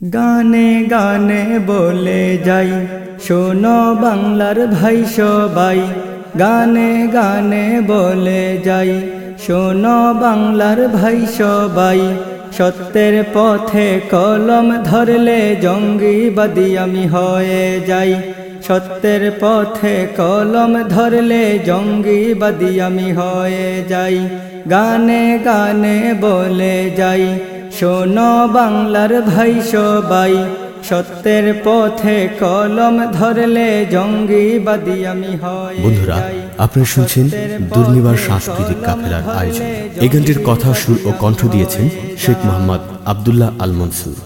গানে গানে বলে যাই। শোনো বাংলার ভাই সবাই, গানে গানে বলে যাই। শোনো বাংলার ভাই সবাই, সত্যের পথে কলম ধরলে জঙ্গিবাদী আমি হয়ে যাই। সত্যের পথে কলম ধরলে জঙ্গিবাদী আমি হয়ে যাই। গানে গানে বলে যাই শোনো বাংলার ভাই সবাই সত্যের পথে কলম ধরলে জঙ্গিবাদী আমি হয় বন্ধুরা আপনারা শুনছেন দুর্নিবার সাংস্কৃতিক কাফেলার আয়োজন। এই গানটির কথা সুর ও কণ্ঠ দিয়েছেন শেখ মোহাম্মদ আবদুল্লাহ আল মনসুর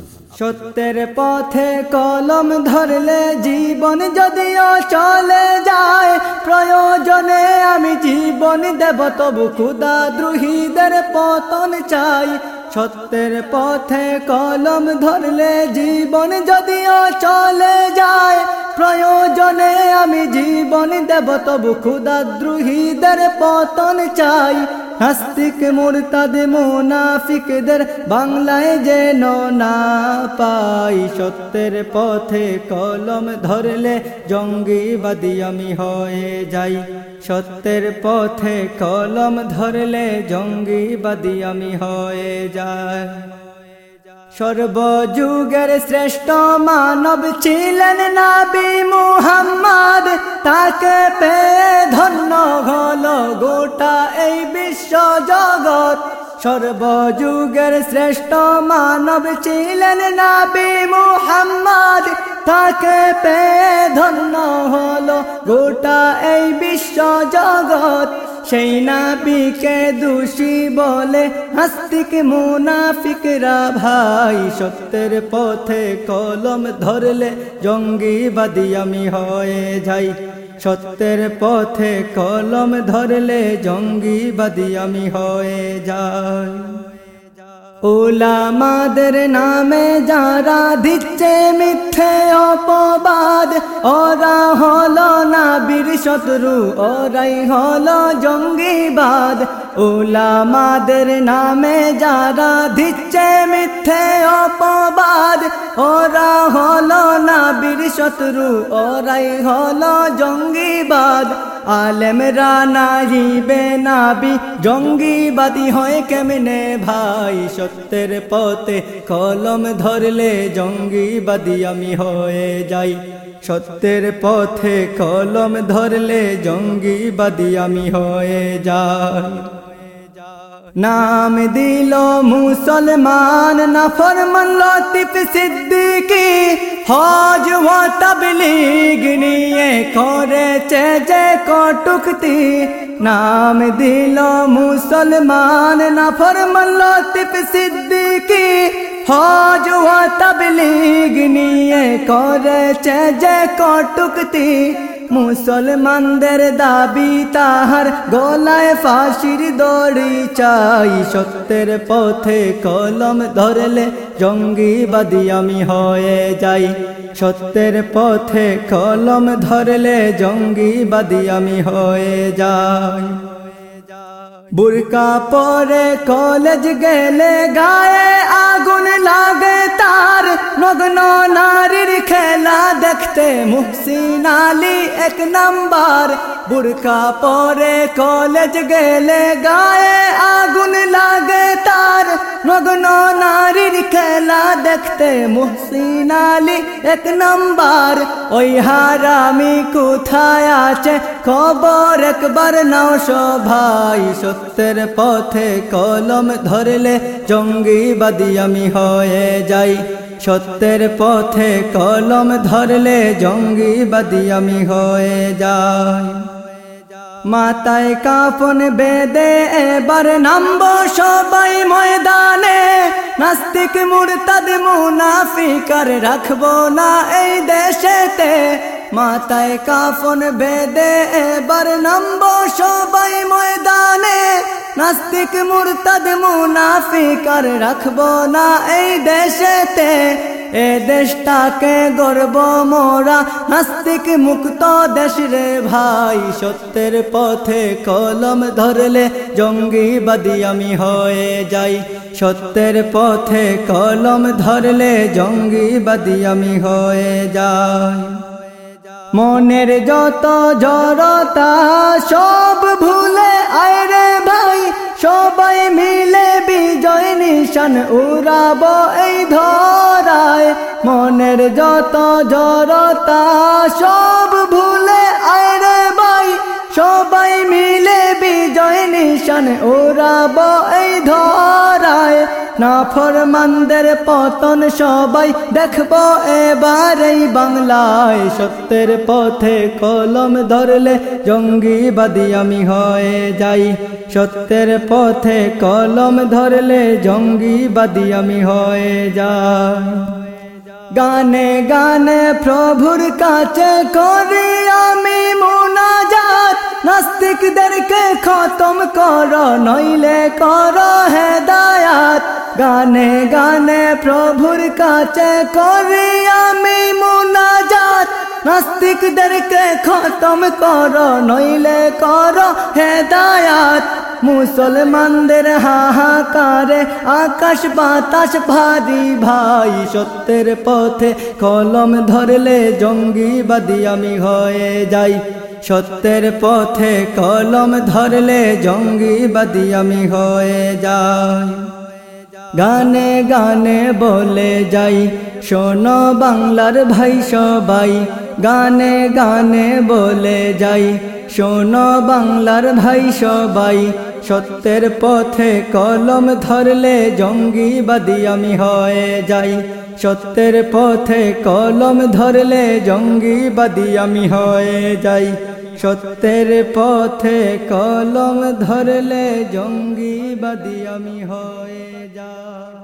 সত্যের পথে কলম ধরলে জীবন যদিও চলে যায় প্রয়োজনে আমি জীবন দেব তবু ক্ষুদা দ্রোহীদের পতন চাই। সত্যের পথে কলম ধরলে জীবন যদিও চলে যায়, প্রয়োজনে আমি জীবন দেব, তবু ক্ষুদা দ্রোহীদের পতন চাই। নাস্তিক, মুরতাদ, মুনাফিকদের বাংলায় যেন না পাই, সত্যের পথে কলম ধরলে জঙ্গিবাদী আমি হয়ে যাই। সত্যের পথে কলম ধরলে জঙ্গিবাদী আমি হয়ে যাই। সর্বযুগের শ্রেষ্ঠ মানব ছিলেন নাবি মুহাম্মদ। তাকে পেয়ে ধন্য হল গোটা এই বিশ্ব জগৎ সর্বযুগের শ্রেষ্ঠ মানব ছিলেন নাবি মুহাম্মদ। তাকে পেয়ে ধন্য হল গোটা এই বিশ্ব জগৎ। সেই নাবিকে দোষী বলে নাস্তিক মুনাফিকরা ভাই। সত্যের পথে কলম ধরলে জঙ্গিবাদী আমি হয়ে যাই। সত্যের পথে কলম ধরলে জঙ্গিবাদী আমি হয়ে যাই। ওলামাদের নামে যারা দিচ্ছে মিথ্যে অপবাদ, ওরা হলো না বীর শত্রু, ওরাই হলো জঙ্গিবাদ। ওলামাদের নামে যারা দিচ্ছে মিথ্যে অপবাদ, ওরা হলো না বীর শত্রু, ওরাই হলো জঙ্গিবাদ। আলেমরা নাহিবে নাবি জঙ্গিবাদী হয় কেমনে ভাই? সত্যের পথে কলম ধরলে জঙ্গিবাদী আমি হয়ে যাই। সত্যের পথে কলম ধরলে জঙ্গিবাদী আমি হয়ে যাই। নাম দিল মুসলমান নফরমান লতিফ সিদ্দিকি হজ ও তবলিগ নিয়ে করেছে যে কটুক্তি নাম দিল মুসলমান নফরমান লতিফ সিদ্দিকি হজ ও তবলিগ নিয়ে করেছে যে কটুক্তি মুসলমানদের দাবি তাহার গলায় ফাঁসির দড়ি চাই। সত্যের পথে কলম ধরলে জঙ্গিবাদী আমি হয়ে যাই। সত্যের পথে কলম ধরলে জঙ্গিবাদী আমি হয়ে যাই। বুরকা পরে কলেজ গেলে গায়ে আগুন লাগে নগ্ন নারীর খেলা দেখতে মুহসিন আলী এক নাম্বার। বুড়কা পরে কলেজ গেলে গায়ে আগুন লাগে তার। নগ্ন নারীর খেলা দেখতে মুহসিন আলী এক নাম্বার। ওই হারামি কোথায় আছে? খবর একবার নাও সভাই সত্যের পথে কলম ধরলে জঙ্গিবাদী আমি হয়ে যাই। সত্যের পথে কলম ধরলে জঙ্গিবাদী আমি হয়ে যাই। মাতায় কাফন বেদে এবার নামব সবাই ময়দানে। নাস্তিক মুরতাদ মুনাফিকার রাখব না এই দেশেতে। মাতায় কাফন বেদে এবার নামব নাস্তিক মুরতাদ মুনাফিকার রাখব না এই দেশেতে। এ দেশটাকে গর্ব মোরা। নাস্তিক মুক্ত দেশ রে ভাই, সত্যের পথে কলম ধরলে জঙ্গিবাদী আমি হয়ে যাই। সত্যের পথে কলম ধরলে জঙ্গিবাদী আমি হয়ে যাই। মনের যত জড়তা, সব ভুলে আয়রে ভাই সবাই মিলে বিজয় নিশান উড়াব এই ধরায়। মনের যত জড়তা, সব ভুলে আয়রে ভাই। সবাই মিলে বিজয় নিশান উড়াব এই ধরায়। না ফরমানদের পতন সবাই দেখব এবার এই বাংলায়। সত্যের পথে কলম ধরলে জঙ্গিবাদী আমি হয়ে যাই। সত্যের পথে কলম ধরলে জঙ্গিবাদী আমি হয়ে যাই। গানে গানে প্রভুর কাছে করি আমি মোনাজাত। নাস্তিকদেরকে খতম কর, নইলে কর হে হেদায়াত। গানে গানে প্রভুর কাছে করি আমি মোনাজাত। নাস্তিকদেরকে খতম কর, নইলে কর হেদায়াত। মুসলমানদের হাহাকারে আকাশ বাতাস ভারী ভাই, সত্যের পথে কলম ধরলে জঙ্গিবাদী আমি হয়ে যাই। সত্যের পথে কলম ধরলে জঙ্গিবাদী আমি হয়ে যাই। গানে গানে বলে যাই, শোনো বাংলার ভাই সবাই গানে গানে বলে যাই। শোনো বাংলার ভাই সবাই, সত্যের পথে কলম ধরলে জঙ্গিবাদী আমি হয়ে যাই। সত্যের পথে কলম ধরলে জঙ্গিবাদী আমি হয়ে যাই। সত্যের পথে কলম ধরলে জঙ্গিবাদী আমি হয়ে যাই।